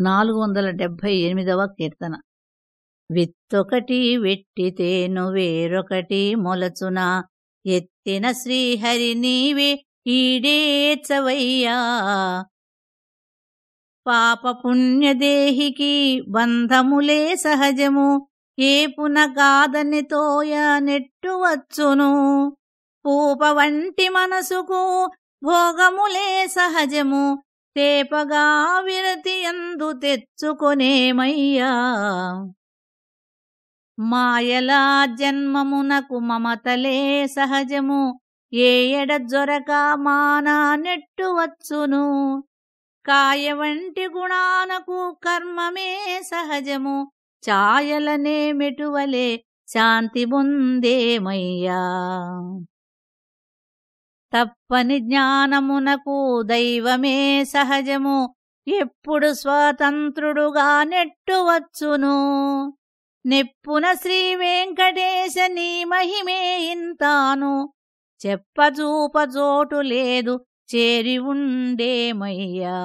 నాలుగు వందల డెబ్భై ఎనిమిదవ కీర్తన. విత్తొకటి వెట్టితేను వేరొకటి మొలచున. ఎత్తిన శ్రీహరి నీవే ఈడేచవయ్యా పాపపుణ్యదేహికి బంధములే సహజము. ఏపున కాదని తోయ నెట్టువచ్చును. పూప వంటి మనసుకు భోగములే సహజము. తేపగా విరతి ఎందు తెచ్చుకొనేమయ్యా. మాయలా జన్మమునకు మమతలే సహజము. ఏ ఎడ జొరక మానా నెట్టువచ్చును కాయ వంటి గుణానకు కర్మమే సహజము. ఛాయలనే మెటువలే శాంతి బుందేమయ్యా. తప్పని జ్ఞానమునకు దైవమే సహజము. ఎప్పుడు స్వాతంత్రుడుగా నెట్టువచ్చును. నెప్పున శ్రీ వెంకటేశ నీ మహిమే ఇంతాను. చెప్పచూపచోటు లేదు చేరి ఉండేమయ్యా.